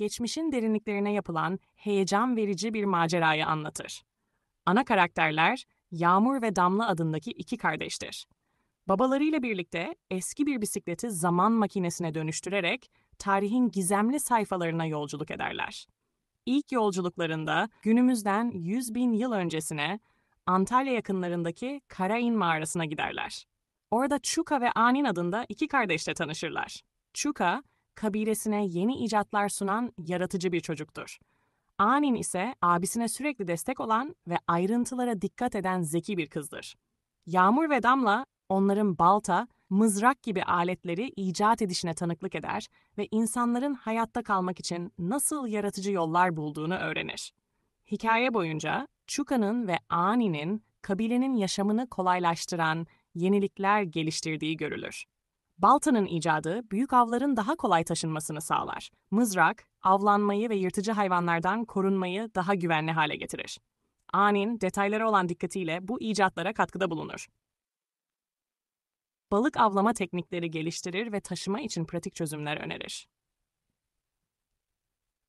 geçmişin derinliklerine yapılan heyecan verici bir macerayı anlatır. Ana karakterler Yağmur ve Damla adındaki iki kardeştir. Babalarıyla birlikte eski bir bisikleti zaman makinesine dönüştürerek tarihin gizemli sayfalarına yolculuk ederler. İlk yolculuklarında günümüzden 100 bin yıl öncesine Antalya yakınlarındaki Karain mağarasına giderler. Orada Çuka ve Anin adında iki kardeşle tanışırlar. Çuka, kabilesine yeni icatlar sunan yaratıcı bir çocuktur. Anin ise abisine sürekli destek olan ve ayrıntılara dikkat eden zeki bir kızdır. Yağmur ve Damla onların balta, mızrak gibi aletleri icat edişine tanıklık eder ve insanların hayatta kalmak için nasıl yaratıcı yollar bulduğunu öğrenir. Hikaye boyunca Çuka'nın ve Ani'nin kabilenin yaşamını kolaylaştıran yenilikler geliştirdiği görülür. Baltanın icadı büyük avların daha kolay taşınmasını sağlar. Mızrak, avlanmayı ve yırtıcı hayvanlardan korunmayı daha güvenli hale getirir. Anin, detaylara olan dikkatiyle bu icatlara katkıda bulunur. Balık avlama teknikleri geliştirir ve taşıma için pratik çözümler önerir.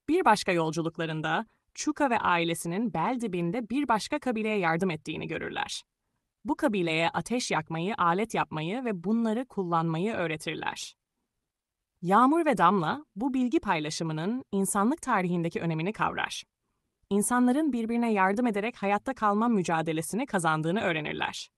Bir başka yolculuklarında Çuka ve ailesinin bel dibinde bir başka kabileye yardım ettiğini görürler. Bu kabileye ateş yakmayı, alet yapmayı ve bunları kullanmayı öğretirler. Yağmur ve Damla bu bilgi paylaşımının insanlık tarihindeki önemini kavrar. İnsanların birbirine yardım ederek hayatta kalma mücadelesini kazandığını öğrenirler.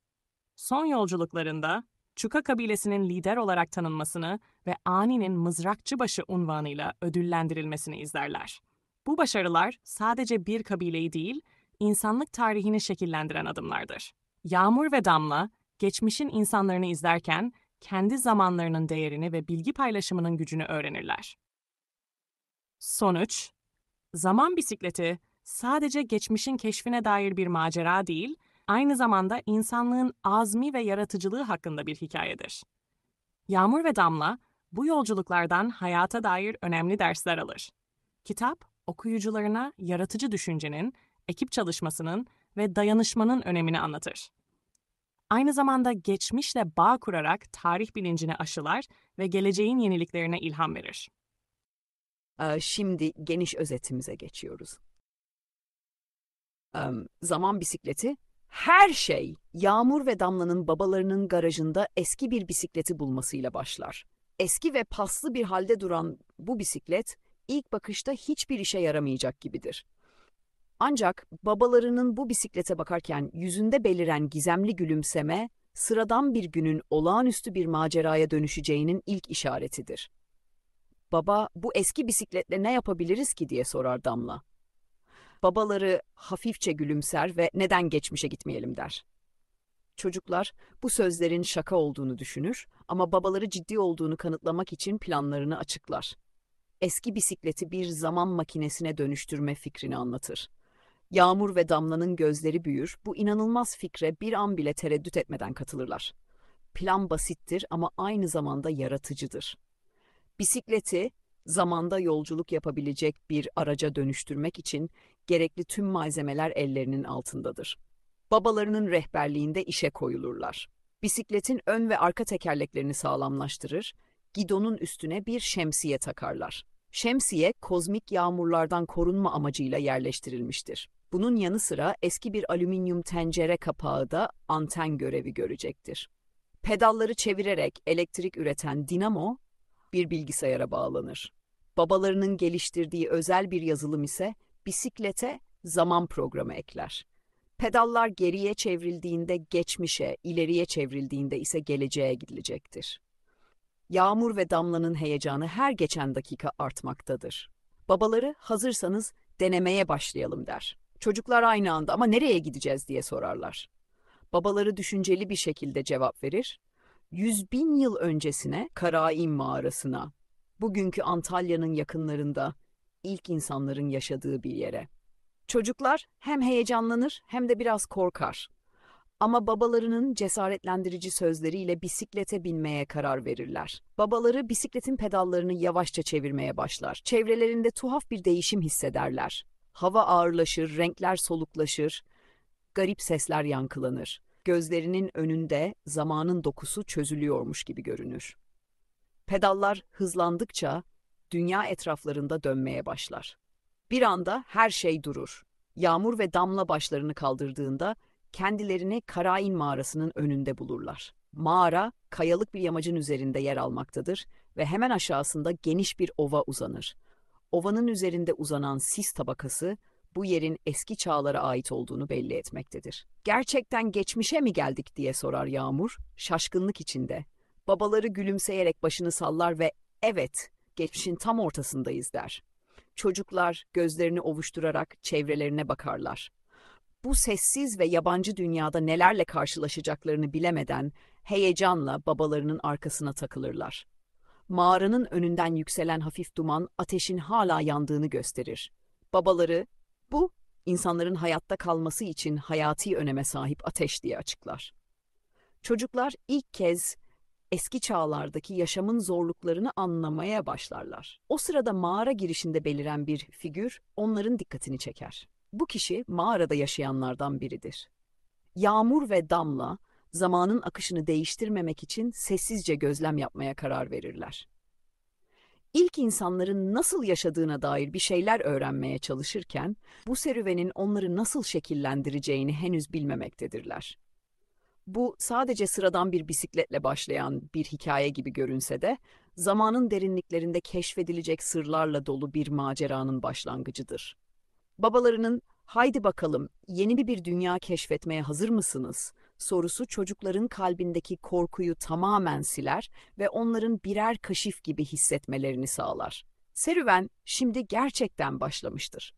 Son yolculuklarında Çuka kabilesinin lider olarak tanınmasını ve Ani'nin mızrakçıbaşı unvanıyla ödüllendirilmesini izlerler. Bu başarılar sadece bir kabileyi değil, insanlık tarihini şekillendiren adımlardır. Yağmur ve Damla, geçmişin insanlarını izlerken kendi zamanlarının değerini ve bilgi paylaşımının gücünü öğrenirler. Sonuç, zaman bisikleti sadece geçmişin keşfine dair bir macera değil, aynı zamanda insanlığın azmi ve yaratıcılığı hakkında bir hikayedir. Yağmur ve Damla bu yolculuklardan hayata dair önemli dersler alır. Kitap, okuyucularına yaratıcı düşüncenin, ekip çalışmasının ve dayanışmanın önemini anlatır. Aynı zamanda geçmişle bağ kurarak tarih bilincini aşılar ve geleceğin yeniliklerine ilham verir. Ee, Şimdi geniş özetimize geçiyoruz. Zaman bisikleti her şey Yağmur ve Damla'nın babalarının garajında eski bir bisikleti bulmasıyla başlar. Eski ve paslı bir halde duran bu bisiklet ilk bakışta hiçbir işe yaramayacak gibidir. Ancak babalarının bu bisiklete bakarken yüzünde beliren gizemli gülümseme, sıradan bir günün olağanüstü bir maceraya dönüşeceğinin ilk işaretidir. Baba, bu eski bisikletle ne yapabiliriz ki diye sorar Damla. Babaları hafifçe gülümser ve neden geçmişe gitmeyelim der. Çocuklar bu sözlerin şaka olduğunu düşünür ama babaları ciddi olduğunu kanıtlamak için planlarını açıklar. Eski bisikleti bir zaman makinesine dönüştürme fikrini anlatır. Yağmur ve Damla'nın gözleri büyür, bu inanılmaz fikre bir an bile tereddüt etmeden katılırlar. Plan basittir ama aynı zamanda yaratıcıdır. Bisikleti zamanda yolculuk yapabilecek bir araca dönüştürmek için gerekli tüm malzemeler ellerinin altındadır. Babalarının rehberliğinde işe koyulurlar. Bisikletin ön ve arka tekerleklerini sağlamlaştırır, gidonun üstüne bir şemsiye takarlar. Şemsiye, kozmik yağmurlardan korunma amacıyla yerleştirilmiştir. Bunun yanı sıra eski bir alüminyum tencere kapağı da anten görevi görecektir. Pedalları çevirerek elektrik üreten dinamo bir bilgisayara bağlanır. Babalarının geliştirdiği özel bir yazılım ise bisiklete zaman programı ekler. Pedallar geriye çevrildiğinde geçmişe, ileriye çevrildiğinde ise geleceğe gidilecektir. Yağmur ve Damla'nın heyecanı her geçen dakika artmaktadır. Babaları hazırsanız denemeye başlayalım der. Çocuklar aynı anda ama nereye gideceğiz diye sorarlar. Babaları düşünceli bir şekilde cevap verir. Yüz bin yıl öncesine Karaim mağarasına, bugünkü Antalya'nın yakınlarında ilk insanların yaşadığı bir yere. Çocuklar hem heyecanlanır hem de biraz korkar. Ama babalarının cesaretlendirici sözleriyle bisiklete binmeye karar verirler. Babaları bisikletin pedallarını yavaşça çevirmeye başlar. Çevrelerinde tuhaf bir değişim hissederler. Hava ağırlaşır, renkler soluklaşır, garip sesler yankılanır. Gözlerinin önünde zamanın dokusu çözülüyormuş gibi görünür. Pedallar hızlandıkça dünya etraflarında dönmeye başlar. Bir anda her şey durur. Yağmur ve damla başlarını kaldırdığında kendilerini Karain mağarasının önünde bulurlar. Mağara, kayalık bir yamacın üzerinde yer almaktadır ve hemen aşağısında geniş bir ova uzanır. Ovanın üzerinde uzanan sis tabakası, bu yerin eski çağlara ait olduğunu belli etmektedir. Gerçekten geçmişe mi geldik diye sorar Yağmur, şaşkınlık içinde. Babaları gülümseyerek başını sallar ve evet, geçmişin tam ortasındayız der. Çocuklar gözlerini ovuşturarak çevrelerine bakarlar. Bu sessiz ve yabancı dünyada nelerle karşılaşacaklarını bilemeden heyecanla babalarının arkasına takılırlar. Mağaranın önünden yükselen hafif duman ateşin hala yandığını gösterir. Babaları bu insanların hayatta kalması için hayati öneme sahip ateş diye açıklar. Çocuklar ilk kez eski çağlardaki yaşamın zorluklarını anlamaya başlarlar. O sırada mağara girişinde beliren bir figür onların dikkatini çeker. Bu kişi mağarada yaşayanlardan biridir. Yağmur ve Damla zamanın akışını değiştirmemek için sessizce gözlem yapmaya karar verirler. İlk insanların nasıl yaşadığına dair bir şeyler öğrenmeye çalışırken bu serüvenin onları nasıl şekillendireceğini henüz bilmemektedirler. Bu sadece sıradan bir bisikletle başlayan bir hikaye gibi görünse de zamanın derinliklerinde keşfedilecek sırlarla dolu bir maceranın başlangıcıdır. Babalarının haydi bakalım yeni bir, dünya keşfetmeye hazır mısınız sorusu çocukların kalbindeki korkuyu tamamen siler ve onların birer kaşif gibi hissetmelerini sağlar. Serüven şimdi gerçekten başlamıştır.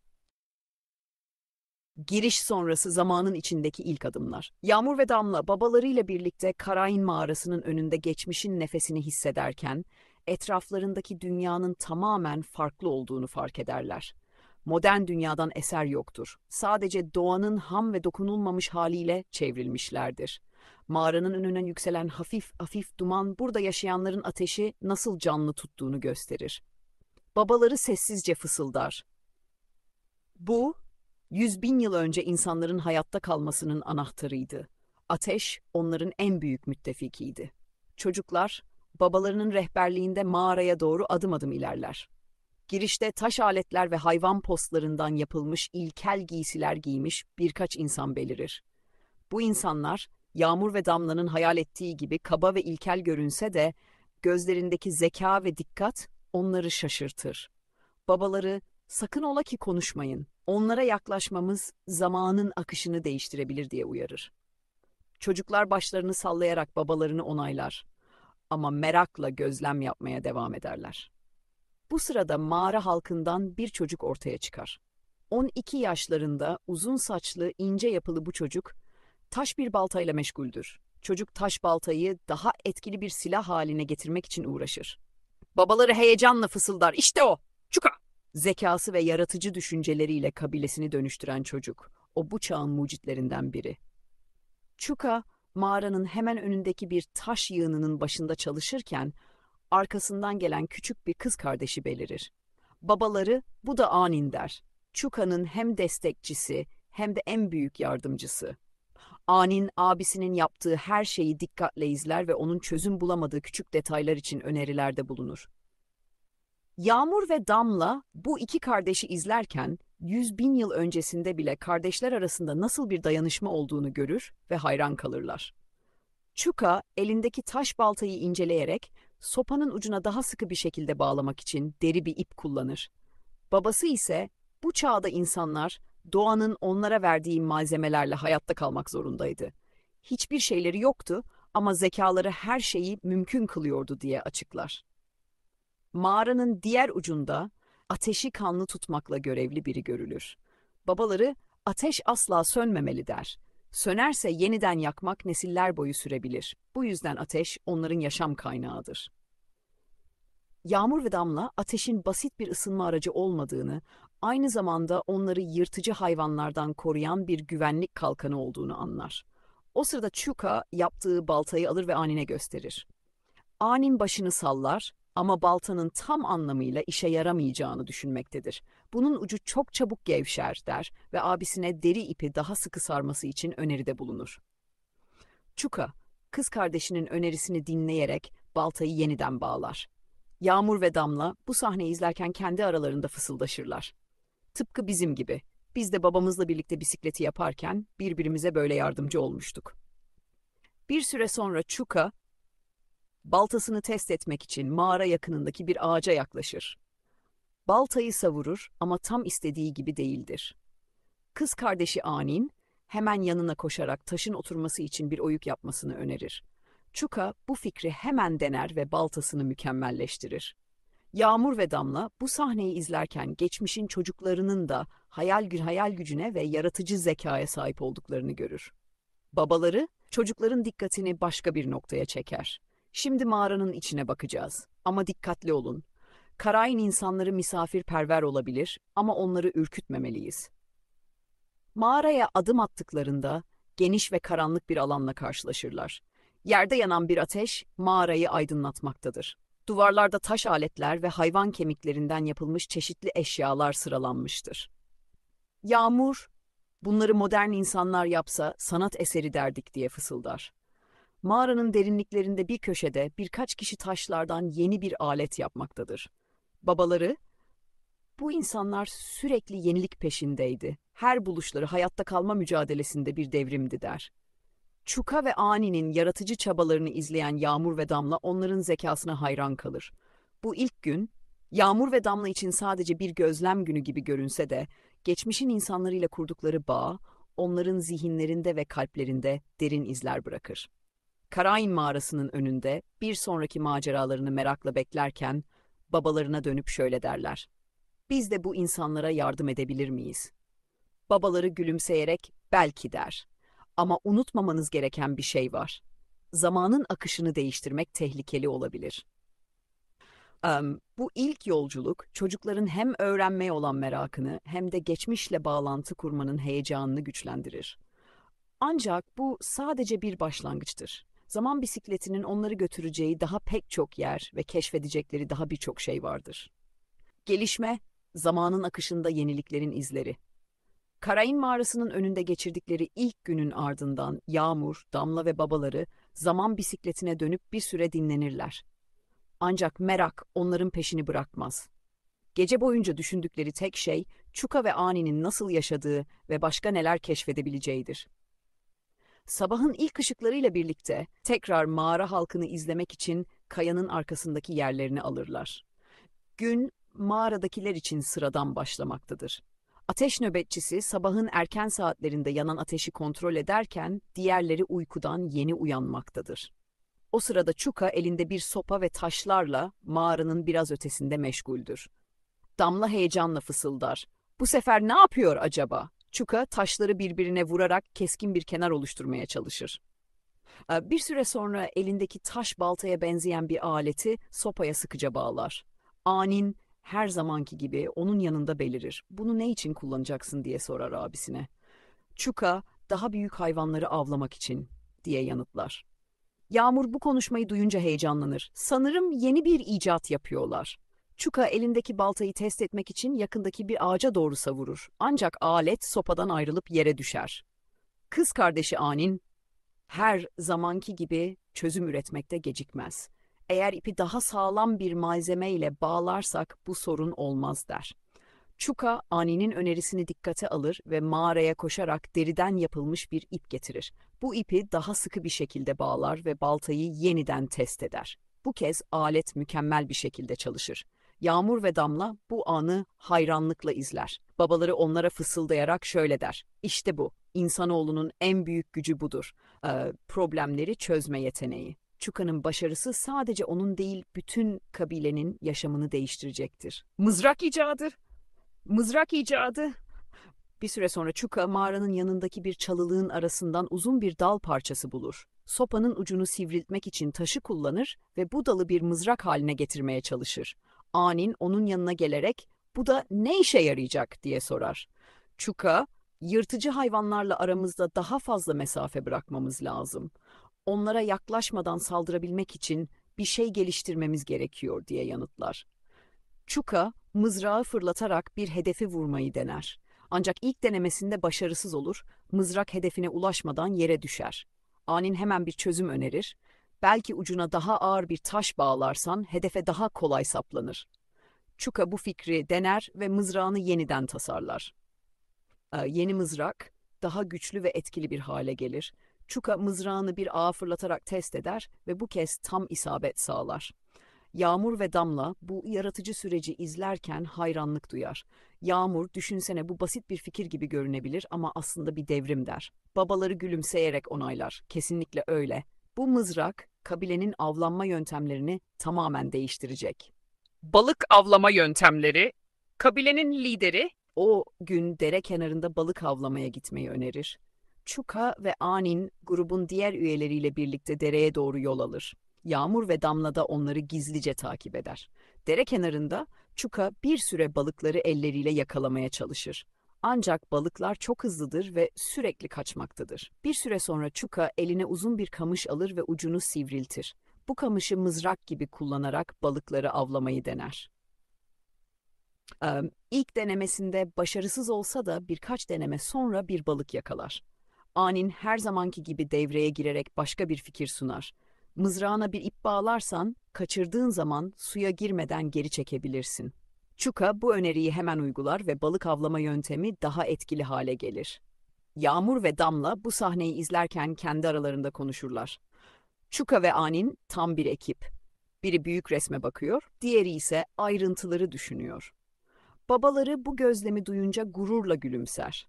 Giriş sonrası zamanın içindeki ilk adımlar. Yağmur ve Damla babalarıyla birlikte Karain mağarasının önünde geçmişin nefesini hissederken etraflarındaki dünyanın tamamen farklı olduğunu fark ederler. Modern dünyadan eser yoktur. Sadece doğanın ham ve dokunulmamış haliyle çevrilmişlerdir. Mağaranın önüne yükselen hafif hafif duman burada yaşayanların ateşi nasıl canlı tuttuğunu gösterir. Babaları sessizce fısıldar. Bu, yüz bin yıl önce insanların hayatta kalmasının anahtarıydı. Ateş onların en büyük müttefikiydi. Çocuklar, babalarının rehberliğinde mağaraya doğru adım adım ilerler. Girişte taş aletler ve hayvan postlarından yapılmış ilkel giysiler giymiş birkaç insan belirir. Bu insanlar, Yağmur ve Damla'nın hayal ettiği gibi kaba ve ilkel görünse de, gözlerindeki zeka ve dikkat onları şaşırtır. Babaları, sakın ola ki konuşmayın, onlara yaklaşmamız zamanın akışını değiştirebilir diye uyarır. Çocuklar başlarını sallayarak babalarını onaylar ama merakla gözlem yapmaya devam ederler. Bu sırada mağara halkından bir çocuk ortaya çıkar. 12 yaşlarında uzun saçlı, ince yapılı bu çocuk taş bir baltayla meşguldür. Çocuk taş baltayı daha etkili bir silah haline getirmek için uğraşır. Babaları heyecanla fısıldar. İşte o! Çuka! Zekası ve yaratıcı düşünceleriyle kabilesini dönüştüren çocuk. O bu çağın mucitlerinden biri. Çuka, mağaranın hemen önündeki bir taş yığınının başında çalışırken arkasından gelen küçük bir kız kardeşi belirir. Babaları bu da Anin der. Çuka'nın hem destekçisi hem de en büyük yardımcısı. Anin abisinin yaptığı her şeyi dikkatle izler ve onun çözüm bulamadığı küçük detaylar için önerilerde bulunur. Yağmur ve Damla bu iki kardeşi izlerken yüz bin yıl öncesinde bile kardeşler arasında nasıl bir dayanışma olduğunu görür ve hayran kalırlar. Çuka elindeki taş baltayı inceleyerek sopanın ucuna daha sıkı bir şekilde bağlamak için deri bir ip kullanır. Babası ise bu çağda insanlar doğanın onlara verdiği malzemelerle hayatta kalmak zorundaydı. Hiçbir şeyleri yoktu ama zekaları her şeyi mümkün kılıyordu diye açıklar. Mağaranın diğer ucunda ateşi kanlı tutmakla görevli biri görülür. Babaları ateş asla sönmemeli der. Sönerse yeniden yakmak nesiller boyu sürebilir. Bu yüzden ateş onların yaşam kaynağıdır. Yağmur ve damla ateşin basit bir ısınma aracı olmadığını, aynı zamanda onları yırtıcı hayvanlardan koruyan bir güvenlik kalkanı olduğunu anlar. O sırada Chuka yaptığı baltayı alır ve Anin'e gösterir. Anin başını sallar ama baltanın tam anlamıyla işe yaramayacağını düşünmektedir. Bunun ucu çok çabuk gevşer der ve abisine deri ipi daha sıkı sarması için öneride bulunur. Chuka, kız kardeşinin önerisini dinleyerek baltayı yeniden bağlar. Yağmur ve Damla bu sahneyi izlerken kendi aralarında fısıldaşırlar. Tıpkı bizim gibi. Biz de babamızla birlikte bisikleti yaparken birbirimize böyle yardımcı olmuştuk. Bir süre sonra Çuka, baltasını test etmek için mağara yakınındaki bir ağaca yaklaşır. Baltayı savurur ama tam istediği gibi değildir. Kız kardeşi Anin hemen yanına koşarak taşın oturması için bir oyuk yapmasını önerir. Çuka bu fikri hemen dener ve baltasını mükemmelleştirir. Yağmur ve Damla bu sahneyi izlerken geçmişin çocuklarının da hayal gü hayal gücüne ve yaratıcı zekaya sahip olduklarını görür. Babaları çocukların dikkatini başka bir noktaya çeker. Şimdi mağaranın içine bakacağız ama dikkatli olun. Karayin insanları misafirperver olabilir ama onları ürkütmemeliyiz. Mağaraya adım attıklarında geniş ve karanlık bir alanla karşılaşırlar. Yerde yanan bir ateş mağarayı aydınlatmaktadır. Duvarlarda taş aletler ve hayvan kemiklerinden yapılmış çeşitli eşyalar sıralanmıştır. Yağmur, bunları modern insanlar yapsa sanat eseri derdik diye fısıldar. Mağaranın derinliklerinde bir köşede birkaç kişi taşlardan yeni bir alet yapmaktadır. Babaları, bu insanlar sürekli yenilik peşindeydi. Her buluşları hayatta kalma mücadelesinde bir devrimdi der. Çuka ve Ani'nin yaratıcı çabalarını izleyen Yağmur ve Damla onların zekasına hayran kalır. Bu ilk gün, Yağmur ve Damla için sadece bir gözlem günü gibi görünse de, geçmişin insanlarıyla kurdukları bağ, onların zihinlerinde ve kalplerinde derin izler bırakır. Karain mağarasının önünde bir sonraki maceralarını merakla beklerken, babalarına dönüp şöyle derler. Biz de bu insanlara yardım edebilir miyiz? Babaları gülümseyerek belki der. Ama unutmamanız gereken bir şey var. Zamanın akışını değiştirmek tehlikeli olabilir. Um, bu ilk yolculuk çocukların hem öğrenmeye olan merakını hem de geçmişle bağlantı kurmanın heyecanını güçlendirir. Ancak bu sadece bir başlangıçtır. Zaman bisikletinin onları götüreceği daha pek çok yer ve keşfedecekleri daha birçok şey vardır. Gelişme, zamanın akışında yeniliklerin izleri. Karain mağarasının önünde geçirdikleri ilk günün ardından Yağmur, Damla ve babaları zaman bisikletine dönüp bir süre dinlenirler. Ancak merak onların peşini bırakmaz. Gece boyunca düşündükleri tek şey Çuka ve Ani'nin nasıl yaşadığı ve başka neler keşfedebileceğidir. Sabahın ilk ışıklarıyla birlikte tekrar mağara halkını izlemek için kayanın arkasındaki yerlerini alırlar. Gün mağaradakiler için sıradan başlamaktadır. Ateş nöbetçisi sabahın erken saatlerinde yanan ateşi kontrol ederken diğerleri uykudan yeni uyanmaktadır. O sırada Çuka elinde bir sopa ve taşlarla mağaranın biraz ötesinde meşguldür. Damla heyecanla fısıldar. Bu sefer ne yapıyor acaba? Çuka taşları birbirine vurarak keskin bir kenar oluşturmaya çalışır. Ee, bir süre sonra elindeki taş baltaya benzeyen bir aleti sopaya sıkıca bağlar. Anin her zamanki gibi onun yanında belirir. Bunu ne için kullanacaksın diye sorar abisine. Çuka daha büyük hayvanları avlamak için diye yanıtlar. Yağmur bu konuşmayı duyunca heyecanlanır. Sanırım yeni bir icat yapıyorlar. Çuka elindeki baltayı test etmek için yakındaki bir ağaca doğru savurur. Ancak alet sopadan ayrılıp yere düşer. Kız kardeşi Anin, her zamanki gibi çözüm üretmekte gecikmez. Eğer ipi daha sağlam bir malzeme ile bağlarsak bu sorun olmaz der. Çuka, Ani'nin önerisini dikkate alır ve mağaraya koşarak deriden yapılmış bir ip getirir. Bu ipi daha sıkı bir şekilde bağlar ve baltayı yeniden test eder. Bu kez alet mükemmel bir şekilde çalışır. Yağmur ve Damla bu anı hayranlıkla izler. Babaları onlara fısıldayarak şöyle der. İşte bu. İnsanoğlunun en büyük gücü budur. Ee, problemleri çözme yeteneği. Çuka'nın başarısı sadece onun değil bütün kabilenin yaşamını değiştirecektir. Mızrak icadı. Mızrak icadı. Bir süre sonra Çuka mağaranın yanındaki bir çalılığın arasından uzun bir dal parçası bulur. Sopanın ucunu sivriltmek için taşı kullanır ve bu dalı bir mızrak haline getirmeye çalışır. Anin onun yanına gelerek bu da ne işe yarayacak diye sorar. Çuka, yırtıcı hayvanlarla aramızda daha fazla mesafe bırakmamız lazım. Onlara yaklaşmadan saldırabilmek için bir şey geliştirmemiz gerekiyor diye yanıtlar. Çuka, mızrağı fırlatarak bir hedefi vurmayı dener. Ancak ilk denemesinde başarısız olur, mızrak hedefine ulaşmadan yere düşer. Anin hemen bir çözüm önerir. Belki ucuna daha ağır bir taş bağlarsan hedefe daha kolay saplanır. Çuka bu fikri dener ve mızrağını yeniden tasarlar. Ee, yeni mızrak daha güçlü ve etkili bir hale gelir. Çuka mızrağını bir ağa fırlatarak test eder ve bu kez tam isabet sağlar. Yağmur ve Damla bu yaratıcı süreci izlerken hayranlık duyar. Yağmur, düşünsene bu basit bir fikir gibi görünebilir ama aslında bir devrim der. Babaları gülümseyerek onaylar. Kesinlikle öyle. Bu mızrak, kabilenin avlanma yöntemlerini tamamen değiştirecek. Balık avlama yöntemleri, kabilenin lideri O gün dere kenarında balık avlamaya gitmeyi önerir. Çuka ve Anin grubun diğer üyeleriyle birlikte dereye doğru yol alır. Yağmur ve Damla da onları gizlice takip eder. Dere kenarında Çuka bir süre balıkları elleriyle yakalamaya çalışır. Ancak balıklar çok hızlıdır ve sürekli kaçmaktadır. Bir süre sonra Çuka eline uzun bir kamış alır ve ucunu sivriltir. Bu kamışı mızrak gibi kullanarak balıkları avlamayı dener. Ee, İlk denemesinde başarısız olsa da birkaç deneme sonra bir balık yakalar. Anin her zamanki gibi devreye girerek başka bir fikir sunar. Mızrağına bir ip bağlarsan, kaçırdığın zaman suya girmeden geri çekebilirsin. Çuka bu öneriyi hemen uygular ve balık avlama yöntemi daha etkili hale gelir. Yağmur ve Damla bu sahneyi izlerken kendi aralarında konuşurlar. Çuka ve Anin tam bir ekip. Biri büyük resme bakıyor, diğeri ise ayrıntıları düşünüyor. Babaları bu gözlemi duyunca gururla gülümser.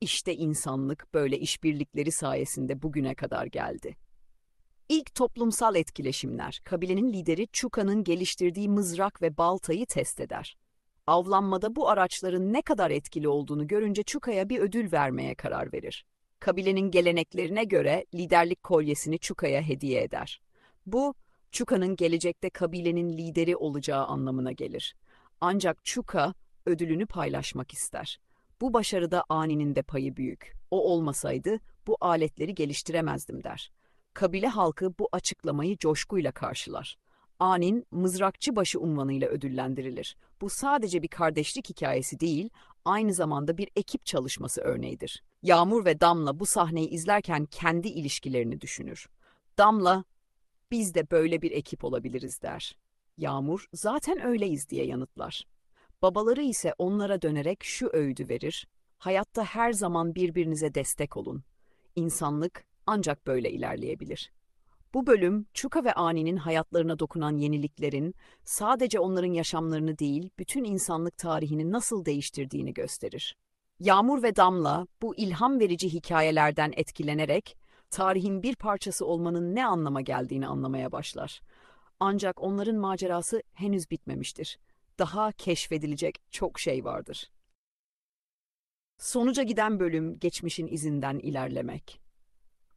İşte insanlık böyle işbirlikleri sayesinde bugüne kadar geldi. İlk toplumsal etkileşimler, kabilenin lideri Çuka'nın geliştirdiği mızrak ve baltayı test eder. Avlanmada bu araçların ne kadar etkili olduğunu görünce Çuka'ya bir ödül vermeye karar verir. Kabilenin geleneklerine göre liderlik kolyesini Çuka'ya hediye eder. Bu, Çuka'nın gelecekte kabilenin lideri olacağı anlamına gelir. Ancak Çuka ödülünü paylaşmak ister. Bu başarıda Ani'nin de payı büyük. O olmasaydı bu aletleri geliştiremezdim der. Kabile halkı bu açıklamayı coşkuyla karşılar. Anin mızrakçı başı unvanıyla ödüllendirilir. Bu sadece bir kardeşlik hikayesi değil, aynı zamanda bir ekip çalışması örneğidir. Yağmur ve Damla bu sahneyi izlerken kendi ilişkilerini düşünür. Damla, biz de böyle bir ekip olabiliriz der. Yağmur, zaten öyleyiz diye yanıtlar. Babaları ise onlara dönerek şu öğüdü verir. Hayatta her zaman birbirinize destek olun. İnsanlık ancak böyle ilerleyebilir. Bu bölüm Çuka ve Ani'nin hayatlarına dokunan yeniliklerin sadece onların yaşamlarını değil, bütün insanlık tarihini nasıl değiştirdiğini gösterir. Yağmur ve Damla bu ilham verici hikayelerden etkilenerek tarihin bir parçası olmanın ne anlama geldiğini anlamaya başlar. Ancak onların macerası henüz bitmemiştir. Daha keşfedilecek çok şey vardır. Sonuca giden bölüm geçmişin izinden ilerlemek.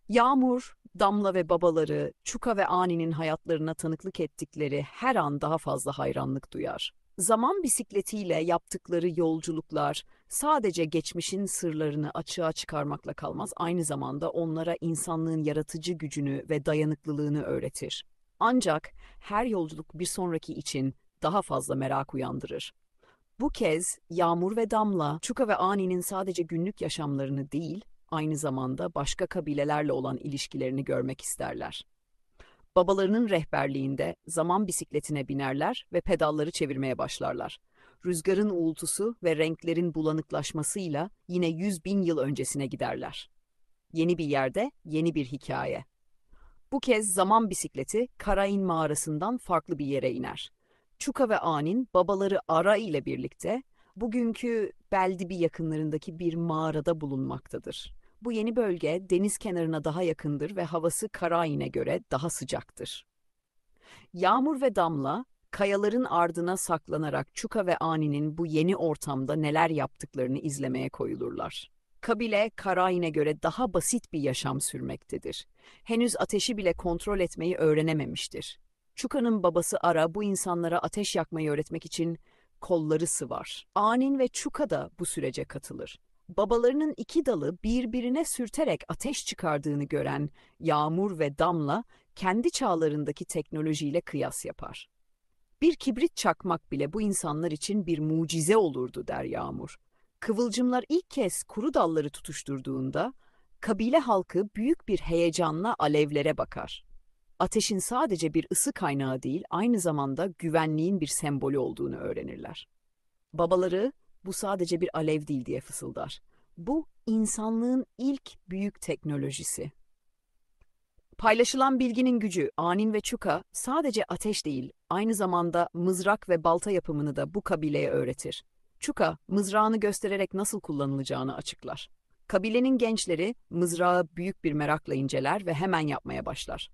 Yağmur, Damla ve babaları, Çuka ve Ani'nin hayatlarına tanıklık ettikleri her an daha fazla hayranlık duyar. Zaman bisikletiyle yaptıkları yolculuklar sadece geçmişin sırlarını açığa çıkarmakla kalmaz, aynı zamanda onlara insanlığın yaratıcı gücünü ve dayanıklılığını öğretir. Ancak her yolculuk bir sonraki için daha fazla merak uyandırır. Bu kez Yağmur ve Damla, Çuka ve Ani'nin sadece günlük yaşamlarını değil, aynı zamanda başka kabilelerle olan ilişkilerini görmek isterler. Babalarının rehberliğinde zaman bisikletine binerler ve pedalları çevirmeye başlarlar. Rüzgarın uğultusu ve renklerin bulanıklaşmasıyla yine yüz bin yıl öncesine giderler. Yeni bir yerde, yeni bir hikaye. Bu kez zaman bisikleti Karain mağarasından farklı bir yere iner. Çuka ve Anin babaları Ara ile birlikte bugünkü Beldibi yakınlarındaki bir mağarada bulunmaktadır. Bu yeni bölge deniz kenarına daha yakındır ve havası Karain'e göre daha sıcaktır. Yağmur ve Damla kayaların ardına saklanarak Çuka ve Ani'nin bu yeni ortamda neler yaptıklarını izlemeye koyulurlar. Kabile Karain'e göre daha basit bir yaşam sürmektedir. Henüz ateşi bile kontrol etmeyi öğrenememiştir. Çuka'nın babası Ara bu insanlara ateş yakmayı öğretmek için kolları sıvar. Anin ve Çuka da bu sürece katılır. Babalarının iki dalı birbirine sürterek ateş çıkardığını gören Yağmur ve Damla kendi çağlarındaki teknolojiyle kıyas yapar. Bir kibrit çakmak bile bu insanlar için bir mucize olurdu der Yağmur. Kıvılcımlar ilk kez kuru dalları tutuşturduğunda kabile halkı büyük bir heyecanla alevlere bakar. ateşin sadece bir ısı kaynağı değil, aynı zamanda güvenliğin bir sembolü olduğunu öğrenirler. Babaları bu sadece bir alev değil diye fısıldar. Bu insanlığın ilk büyük teknolojisi. Paylaşılan bilginin gücü, Anin ve Çuka sadece ateş değil, aynı zamanda mızrak ve balta yapımını da bu kabileye öğretir. Çuka, mızrağını göstererek nasıl kullanılacağını açıklar. Kabilenin gençleri mızrağı büyük bir merakla inceler ve hemen yapmaya başlar.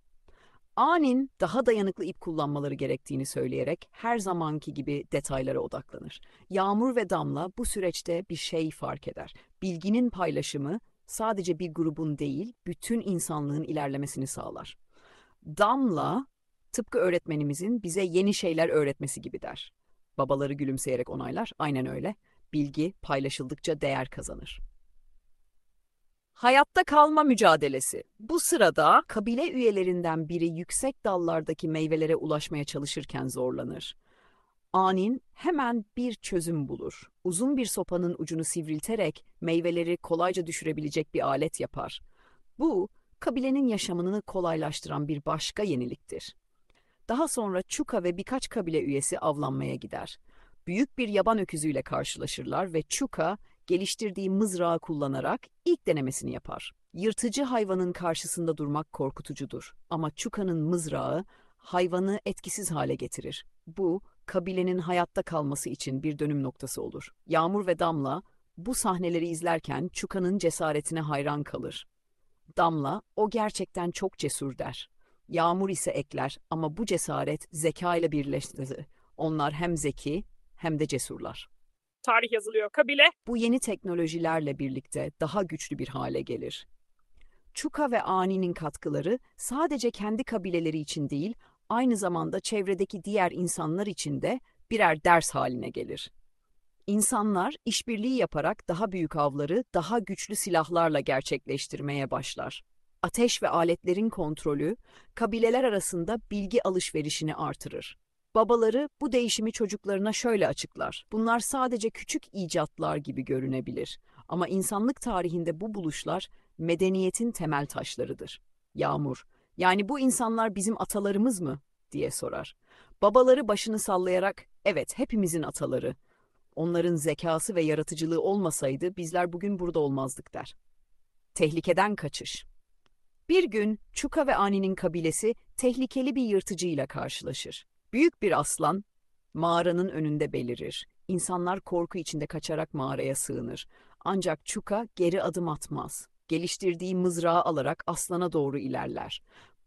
Anin daha dayanıklı ip kullanmaları gerektiğini söyleyerek her zamanki gibi detaylara odaklanır. Yağmur ve Damla bu süreçte bir şey fark eder. Bilginin paylaşımı sadece bir grubun değil, bütün insanlığın ilerlemesini sağlar. Damla, tıpkı öğretmenimizin bize yeni şeyler öğretmesi gibi der. Babaları gülümseyerek onaylar, aynen öyle. Bilgi paylaşıldıkça değer kazanır. Hayatta kalma mücadelesi. Bu sırada kabile üyelerinden biri yüksek dallardaki meyvelere ulaşmaya çalışırken zorlanır. Anin hemen bir çözüm bulur. Uzun bir sopanın ucunu sivrilterek meyveleri kolayca düşürebilecek bir alet yapar. Bu, kabilenin yaşamını kolaylaştıran bir başka yeniliktir. Daha sonra Çuka ve birkaç kabile üyesi avlanmaya gider. Büyük bir yaban öküzüyle karşılaşırlar ve Çuka, geliştirdiği mızrağı kullanarak ilk denemesini yapar. Yırtıcı hayvanın karşısında durmak korkutucudur ama Çuka'nın mızrağı hayvanı etkisiz hale getirir. Bu, kabilenin hayatta kalması için bir dönüm noktası olur. Yağmur ve Damla bu sahneleri izlerken Çuka'nın cesaretine hayran kalır. Damla, o gerçekten çok cesur der. Yağmur ise ekler ama bu cesaret zeka ile birleşti. Onlar hem zeki hem de cesurlar. Tarih yazılıyor. Kabile Bu yeni teknolojilerle birlikte daha güçlü bir hale gelir. Çuka ve Ani'nin katkıları sadece kendi kabileleri için değil, aynı zamanda çevredeki diğer insanlar için de birer ders haline gelir. İnsanlar işbirliği yaparak daha büyük avları daha güçlü silahlarla gerçekleştirmeye başlar. Ateş ve aletlerin kontrolü kabileler arasında bilgi alışverişini artırır. Babaları bu değişimi çocuklarına şöyle açıklar. Bunlar sadece küçük icatlar gibi görünebilir ama insanlık tarihinde bu buluşlar medeniyetin temel taşlarıdır. Yağmur, yani bu insanlar bizim atalarımız mı? diye sorar. Babaları başını sallayarak, evet hepimizin ataları. Onların zekası ve yaratıcılığı olmasaydı bizler bugün burada olmazdık der. Tehlikeden kaçış. Bir gün Çuka ve Ani'nin kabilesi tehlikeli bir yırtıcıyla karşılaşır. Büyük bir aslan mağaranın önünde belirir. İnsanlar korku içinde kaçarak mağaraya sığınır. Ancak Çuka geri adım atmaz. Geliştirdiği mızrağı alarak aslana doğru ilerler.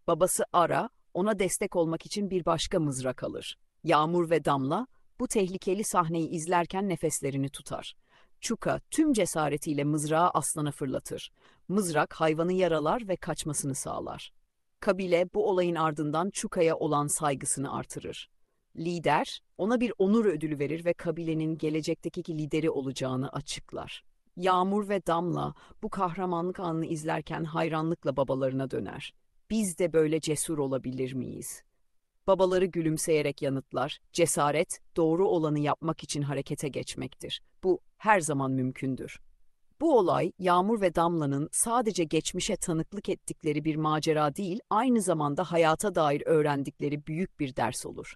Babası Ara ona destek olmak için bir başka mızrak alır. Yağmur ve Damla bu tehlikeli sahneyi izlerken nefeslerini tutar. Çuka tüm cesaretiyle mızrağı aslana fırlatır. Mızrak hayvanı yaralar ve kaçmasını sağlar. Kabile bu olayın ardından Çuka'ya olan saygısını artırır. Lider ona bir onur ödülü verir ve kabilenin gelecekteki lideri olacağını açıklar. Yağmur ve Damla bu kahramanlık anını izlerken hayranlıkla babalarına döner. Biz de böyle cesur olabilir miyiz? Babaları gülümseyerek yanıtlar, cesaret doğru olanı yapmak için harekete geçmektir. Bu her zaman mümkündür. Bu olay Yağmur ve Damla'nın sadece geçmişe tanıklık ettikleri bir macera değil, aynı zamanda hayata dair öğrendikleri büyük bir ders olur.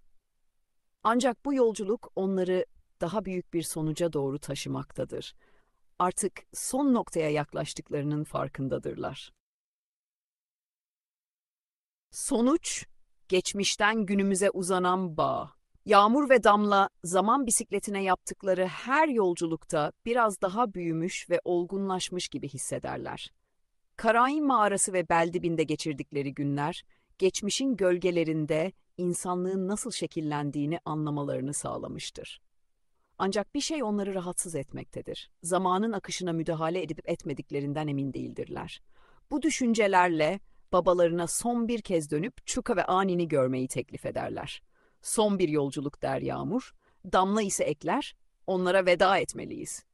Ancak bu yolculuk onları daha büyük bir sonuca doğru taşımaktadır. Artık son noktaya yaklaştıklarının farkındadırlar. Sonuç, geçmişten günümüze uzanan bağ. Yağmur ve Damla zaman bisikletine yaptıkları her yolculukta biraz daha büyümüş ve olgunlaşmış gibi hissederler. Karain mağarası ve Beldibin'de geçirdikleri günler, geçmişin gölgelerinde insanlığın nasıl şekillendiğini anlamalarını sağlamıştır. Ancak bir şey onları rahatsız etmektedir. Zamanın akışına müdahale edip etmediklerinden emin değildirler. Bu düşüncelerle babalarına son bir kez dönüp Çuka ve Ani'ni görmeyi teklif ederler. Son bir yolculuk der Yağmur, Damla ise ekler, onlara veda etmeliyiz.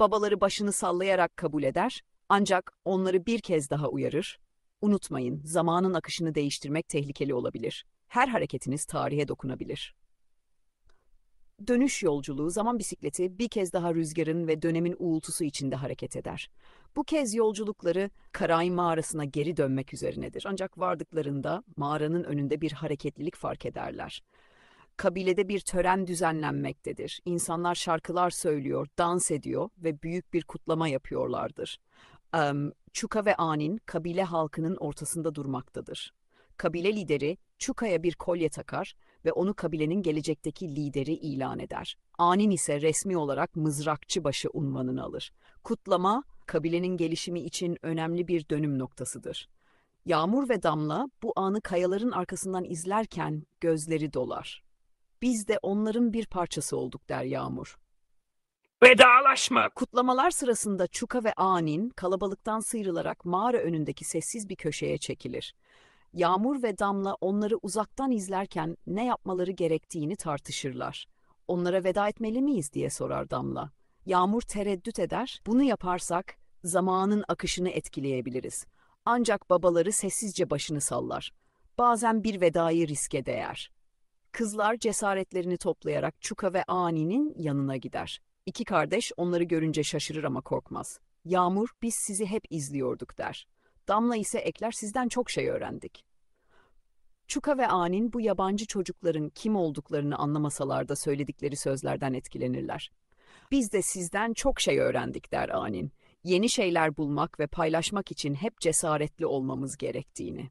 Babaları başını sallayarak kabul eder, ancak onları bir kez daha uyarır. Unutmayın, zamanın akışını değiştirmek tehlikeli olabilir. Her hareketiniz tarihe dokunabilir. Dönüş yolculuğu zaman bisikleti bir kez daha rüzgarın ve dönemin uğultusu içinde hareket eder. Bu kez yolculukları Karay mağarasına geri dönmek üzerinedir. Ancak vardıklarında mağaranın önünde bir hareketlilik fark ederler. Kabilede bir tören düzenlenmektedir. İnsanlar şarkılar söylüyor, dans ediyor ve büyük bir kutlama yapıyorlardır. Em, Çuka ve Anin kabile halkının ortasında durmaktadır. Kabile lideri Çuka'ya bir kolye takar ve onu kabilenin gelecekteki lideri ilan eder. Anin ise resmi olarak mızrakçı başı unvanını alır. Kutlama, kabilenin gelişimi için önemli bir dönüm noktasıdır. Yağmur ve Damla bu anı kayaların arkasından izlerken gözleri dolar. Biz de onların bir parçası olduk der Yağmur. Vedalaşma. Kutlamalar sırasında Çuka ve Anin kalabalıktan sıyrılarak mağara önündeki sessiz bir köşeye çekilir. Yağmur ve Damla onları uzaktan izlerken ne yapmaları gerektiğini tartışırlar. Onlara veda etmeli miyiz diye sorar Damla. Yağmur tereddüt eder. Bunu yaparsak zamanın akışını etkileyebiliriz. Ancak babaları sessizce başını sallar. Bazen bir vedayı riske değer. Kızlar cesaretlerini toplayarak Çuka ve Ani'nin yanına gider. İki kardeş onları görünce şaşırır ama korkmaz. Yağmur, biz sizi hep izliyorduk der. Damla ise ekler sizden çok şey öğrendik. Çuka ve Anin bu yabancı çocukların kim olduklarını anlamasalar da söyledikleri sözlerden etkilenirler. Biz de sizden çok şey öğrendik der Anin. Yeni şeyler bulmak ve paylaşmak için hep cesaretli olmamız gerektiğini.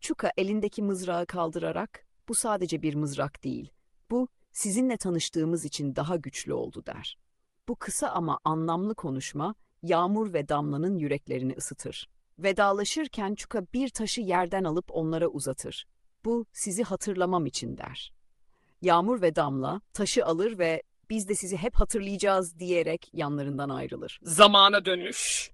Çuka elindeki mızrağı kaldırarak bu sadece bir mızrak değil. Bu sizinle tanıştığımız için daha güçlü oldu der. Bu kısa ama anlamlı konuşma Yağmur ve Damla'nın yüreklerini ısıtır. Vedalaşırken Çuka bir taşı yerden alıp onlara uzatır. Bu sizi hatırlamam için der. Yağmur ve Damla taşı alır ve biz de sizi hep hatırlayacağız diyerek yanlarından ayrılır. Zamana dönüş.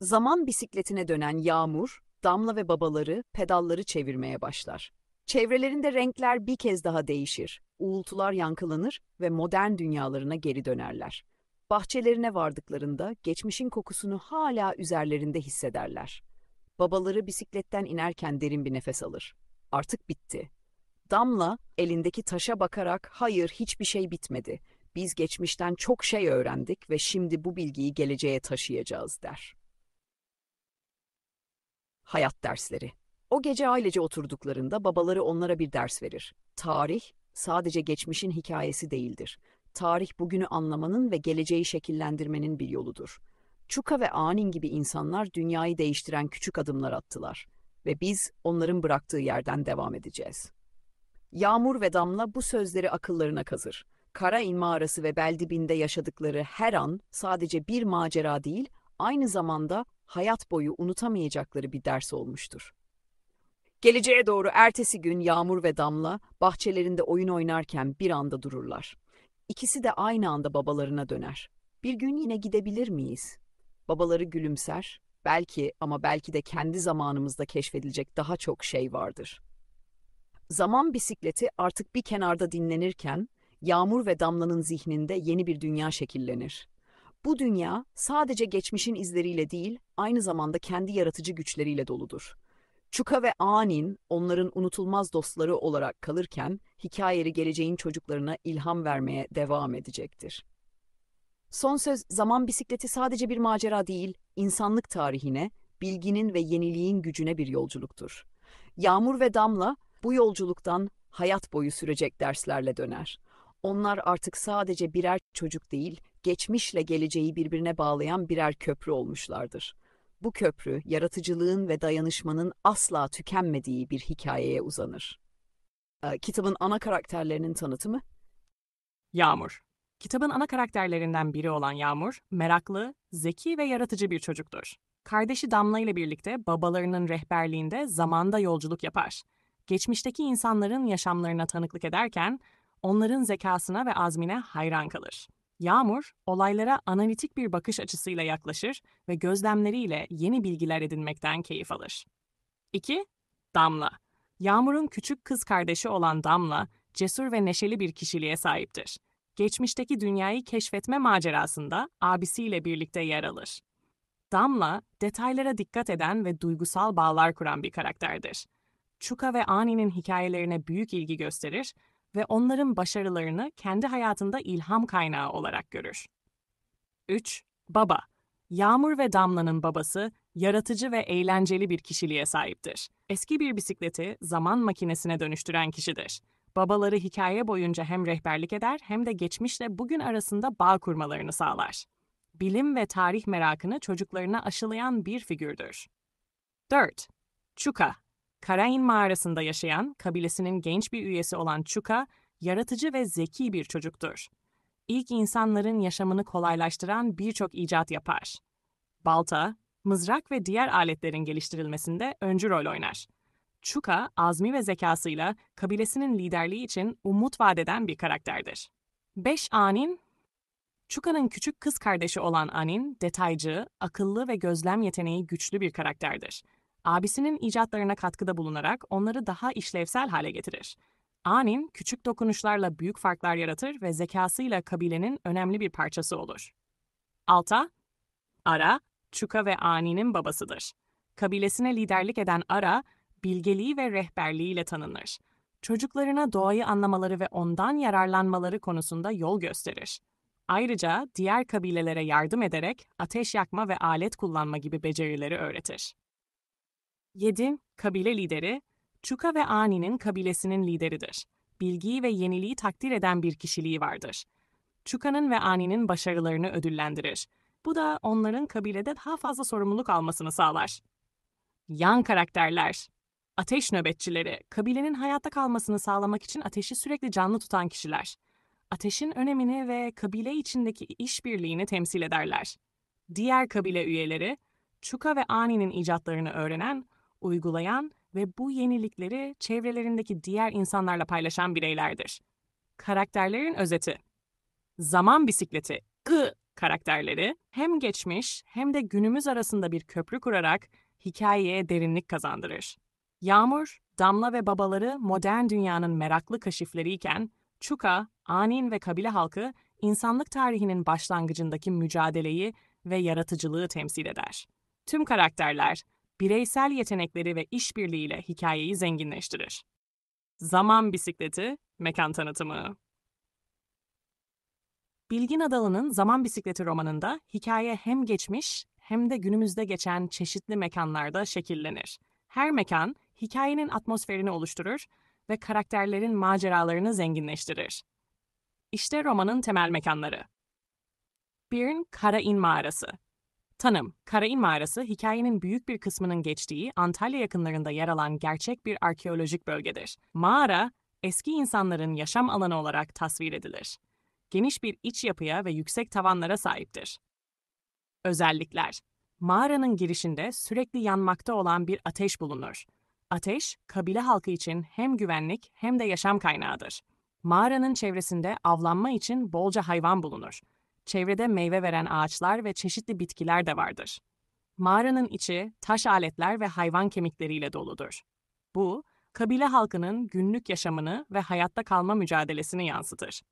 Zaman bisikletine dönen Yağmur, Damla ve babaları pedalları çevirmeye başlar. Çevrelerinde renkler bir kez daha değişir. Uğultular yankılanır ve modern dünyalarına geri dönerler. Bahçelerine vardıklarında geçmişin kokusunu hala üzerlerinde hissederler. Babaları bisikletten inerken derin bir nefes alır. Artık bitti. Damla elindeki taşa bakarak hayır hiçbir şey bitmedi. Biz geçmişten çok şey öğrendik ve şimdi bu bilgiyi geleceğe taşıyacağız der. Hayat dersleri. O gece ailece oturduklarında babaları onlara bir ders verir. Tarih sadece geçmişin hikayesi değildir. Tarih bugünü anlamanın ve geleceği şekillendirmenin bir yoludur. Çuka ve Anin gibi insanlar dünyayı değiştiren küçük adımlar attılar ve biz onların bıraktığı yerden devam edeceğiz. Yağmur ve Damla bu sözleri akıllarına kazır. Kara İn mağarası ve Beldibinde yaşadıkları her an sadece bir macera değil, aynı zamanda hayat boyu unutamayacakları bir ders olmuştur. Geleceğe doğru ertesi gün Yağmur ve Damla bahçelerinde oyun oynarken bir anda dururlar. İkisi de aynı anda babalarına döner. Bir gün yine gidebilir miyiz? Babaları gülümser. Belki ama belki de kendi zamanımızda keşfedilecek daha çok şey vardır. Zaman bisikleti artık bir kenarda dinlenirken Yağmur ve Damla'nın zihninde yeni bir dünya şekillenir. Bu dünya sadece geçmişin izleriyle değil, aynı zamanda kendi yaratıcı güçleriyle doludur. Çuka ve Anin onların unutulmaz dostları olarak kalırken hikayeleri geleceğin çocuklarına ilham vermeye devam edecektir. Son söz zaman bisikleti sadece bir macera değil, insanlık tarihine, bilginin ve yeniliğin gücüne bir yolculuktur. Yağmur ve Damla bu yolculuktan hayat boyu sürecek derslerle döner. Onlar artık sadece birer çocuk değil, geçmişle geleceği birbirine bağlayan birer köprü olmuşlardır. Bu köprü, yaratıcılığın ve dayanışmanın asla tükenmediği bir hikayeye uzanır. Ee, kitabın ana karakterlerinin tanıtımı Yağmur. Kitabın ana karakterlerinden biri olan Yağmur, meraklı, zeki ve yaratıcı bir çocuktur. Kardeşi Damla ile birlikte babalarının rehberliğinde zamanda yolculuk yapar. Geçmişteki insanların yaşamlarına tanıklık ederken onların zekasına ve azmine hayran kalır. Yağmur, olaylara analitik bir bakış açısıyla yaklaşır ve gözlemleriyle yeni bilgiler edinmekten keyif alır. 2. Damla. Yağmur'un küçük kız kardeşi olan Damla, cesur ve neşeli bir kişiliğe sahiptir. Geçmişteki dünyayı keşfetme macerasında abisiyle birlikte yer alır. Damla, detaylara dikkat eden ve duygusal bağlar kuran bir karakterdir. Çuka ve Ani'nin hikayelerine büyük ilgi gösterir ve onların başarılarını kendi hayatında ilham kaynağı olarak görür. 3. Baba Yağmur ve Damla'nın babası, yaratıcı ve eğlenceli bir kişiliğe sahiptir. Eski bir bisikleti zaman makinesine dönüştüren kişidir. Babaları hikaye boyunca hem rehberlik eder hem de geçmişle bugün arasında bağ kurmalarını sağlar. Bilim ve tarih merakını çocuklarına aşılayan bir figürdür. 4. Chuka Karain mağarasında yaşayan, kabilesinin genç bir üyesi olan Chuka, yaratıcı ve zeki bir çocuktur. İlk insanların yaşamını kolaylaştıran birçok icat yapar. Balta, mızrak ve diğer aletlerin geliştirilmesinde öncü rol oynar. Chuka, azmi ve zekasıyla kabilesinin liderliği için umut vadeden bir karakterdir. 5 Anin Chuka'nın küçük kız kardeşi olan Anin, detaycı, akıllı ve gözlem yeteneği güçlü bir karakterdir. Abisinin icatlarına katkıda bulunarak onları daha işlevsel hale getirir. Anin, küçük dokunuşlarla büyük farklar yaratır ve zekasıyla kabilenin önemli bir parçası olur. Alta, Ara, Chuka ve Ani'nin babasıdır. Kabilesine liderlik eden Ara, bilgeliği ve rehberliğiyle tanınır. Çocuklarına doğayı anlamaları ve ondan yararlanmaları konusunda yol gösterir. Ayrıca diğer kabilelere yardım ederek ateş yakma ve alet kullanma gibi becerileri öğretir. 7. Kabile lideri, Chuka ve Ani'nin kabilesinin lideridir. Bilgiyi ve yeniliği takdir eden bir kişiliği vardır. Chuka'nın ve Ani'nin başarılarını ödüllendirir. Bu da onların kabilede daha fazla sorumluluk almasını sağlar. Yan karakterler Ateş nöbetçileri, kabilenin hayatta kalmasını sağlamak için ateşi sürekli canlı tutan kişiler. Ateşin önemini ve kabile içindeki işbirliğini temsil ederler. Diğer kabile üyeleri, Chuka ve Ani'nin icatlarını öğrenen, uygulayan ve bu yenilikleri çevrelerindeki diğer insanlarla paylaşan bireylerdir. Karakterlerin özeti Zaman bisikleti, I karakterleri hem geçmiş hem de günümüz arasında bir köprü kurarak hikayeye derinlik kazandırır. Yağmur, Damla ve babaları modern dünyanın meraklı kaşifleriyken, Chuka, Anin ve kabile halkı insanlık tarihinin başlangıcındaki mücadeleyi ve yaratıcılığı temsil eder. Tüm karakterler, bireysel yetenekleri ve işbirliğiyle hikayeyi zenginleştirir. Zaman bisikleti, mekan tanıtımı. Bilgin Adalı'nın Zaman Bisikleti romanında hikaye hem geçmiş hem de günümüzde geçen çeşitli mekanlarda şekillenir. Her mekan hikayenin atmosferini oluşturur ve karakterlerin maceralarını zenginleştirir. İşte romanın temel mekanları. Birn Karain Mağarası Tanım, Karain Mağarası hikayenin büyük bir kısmının geçtiği Antalya yakınlarında yer alan gerçek bir arkeolojik bölgedir. Mağara, eski insanların yaşam alanı olarak tasvir edilir. Geniş bir iç yapıya ve yüksek tavanlara sahiptir. Özellikler Mağaranın girişinde sürekli yanmakta olan bir ateş bulunur. Ateş, kabile halkı için hem güvenlik hem de yaşam kaynağıdır. Mağaranın çevresinde avlanma için bolca hayvan bulunur. Çevrede meyve veren ağaçlar ve çeşitli bitkiler de vardır. Mağaranın içi taş aletler ve hayvan kemikleriyle doludur. Bu, kabile halkının günlük yaşamını ve hayatta kalma mücadelesini yansıtır.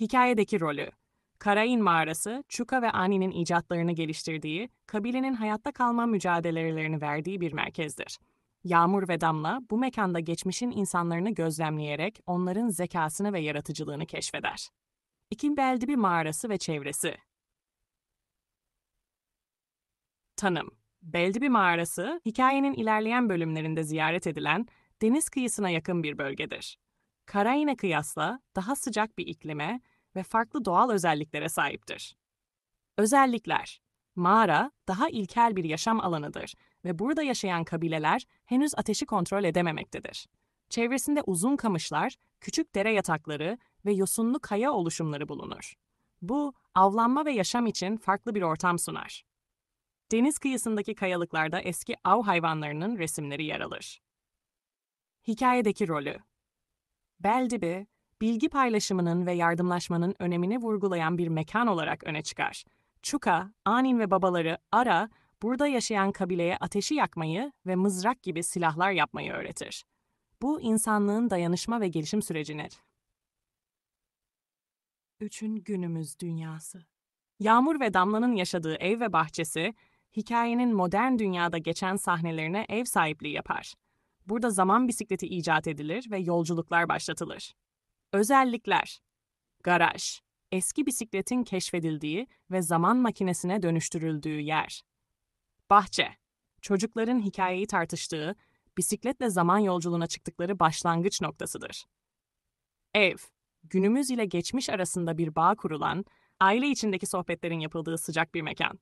Hikayedeki rolü Karain Mağarası, Chuka ve Ani'nin icatlarını geliştirdiği, kabilenin hayatta kalma mücadelelerini verdiği bir merkezdir. Yağmur ve Damla bu mekanda geçmişin insanlarını gözlemleyerek onların zekasını ve yaratıcılığını keşfeder. İkin Beldibi Mağarası ve çevresi Tanım Beldibi Mağarası, hikayenin ilerleyen bölümlerinde ziyaret edilen deniz kıyısına yakın bir bölgedir. Karain'e kıyasla daha sıcak bir iklime ve farklı doğal özelliklere sahiptir. Özellikler Mağara daha ilkel bir yaşam alanıdır ve burada yaşayan kabileler henüz ateşi kontrol edememektedir. Çevresinde uzun kamışlar, küçük dere yatakları ve yosunlu kaya oluşumları bulunur. Bu, avlanma ve yaşam için farklı bir ortam sunar. Deniz kıyısındaki kayalıklarda eski av hayvanlarının resimleri yer alır. Hikayedeki rolü Beldibi, bilgi paylaşımının ve yardımlaşmanın önemini vurgulayan bir mekan olarak öne çıkar. Chuka, Anin ve babaları Ara, burada yaşayan kabileye ateşi yakmayı ve mızrak gibi silahlar yapmayı öğretir. Bu insanlığın dayanışma ve gelişim sürecini. Üçün günümüz dünyası. Yağmur ve Damla'nın yaşadığı ev ve bahçesi, hikayenin modern dünyada geçen sahnelerine ev sahipliği yapar. Burada zaman bisikleti icat edilir ve yolculuklar başlatılır. Özellikler Garaj Eski bisikletin keşfedildiği ve zaman makinesine dönüştürüldüğü yer. Bahçe Çocukların hikayeyi tartıştığı, bisikletle zaman yolculuğuna çıktıkları başlangıç noktasıdır. Ev Günümüz ile geçmiş arasında bir bağ kurulan, aile içindeki sohbetlerin yapıldığı sıcak bir mekan.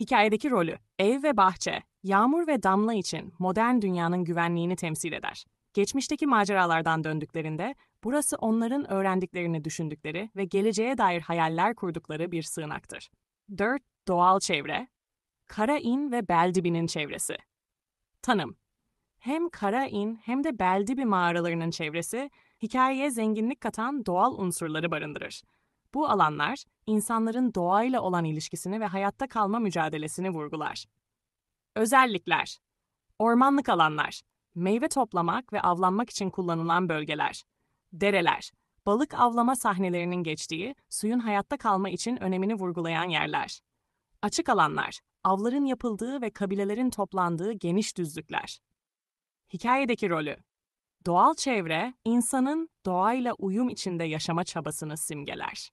Hikayedeki rolü, ev ve bahçe, Yağmur ve Damla için modern dünyanın güvenliğini temsil eder. Geçmişteki maceralardan döndüklerinde, burası onların öğrendiklerini düşündükleri ve geleceğe dair hayaller kurdukları bir sığınaktır. 4. Doğal çevre, Karain ve Beldibinin çevresi. Tanım Hem Karain hem de Beldibi mağaralarının çevresi, hikayeye zenginlik katan doğal unsurları barındırır. Bu alanlar, insanların doğayla olan ilişkisini ve hayatta kalma mücadelesini vurgular. Özellikler Ormanlık alanlar, meyve toplamak ve avlanmak için kullanılan bölgeler. Dereler, balık avlama sahnelerinin geçtiği, suyun hayatta kalma için önemini vurgulayan yerler. Açık alanlar, avların yapıldığı ve kabilelerin toplandığı geniş düzlükler. Hikayedeki rolü Doğal çevre, insanın doğayla uyum içinde yaşama çabasını simgeler.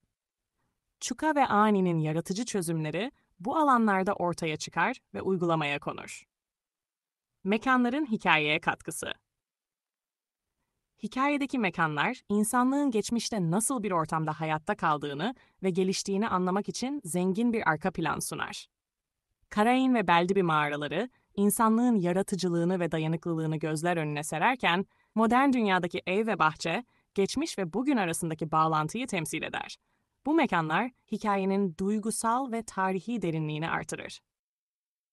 Çuka ve Ani'nin yaratıcı çözümleri bu alanlarda ortaya çıkar ve uygulamaya konur. Mekanların hikayeye katkısı Hikayedeki mekanlar, insanlığın geçmişte nasıl bir ortamda hayatta kaldığını ve geliştiğini anlamak için zengin bir arka plan sunar. Karain ve Beldibi mağaraları, insanlığın yaratıcılığını ve dayanıklılığını gözler önüne sererken, modern dünyadaki ev ve bahçe, geçmiş ve bugün arasındaki bağlantıyı temsil eder. Bu mekanlar, hikayenin duygusal ve tarihi derinliğini artırır.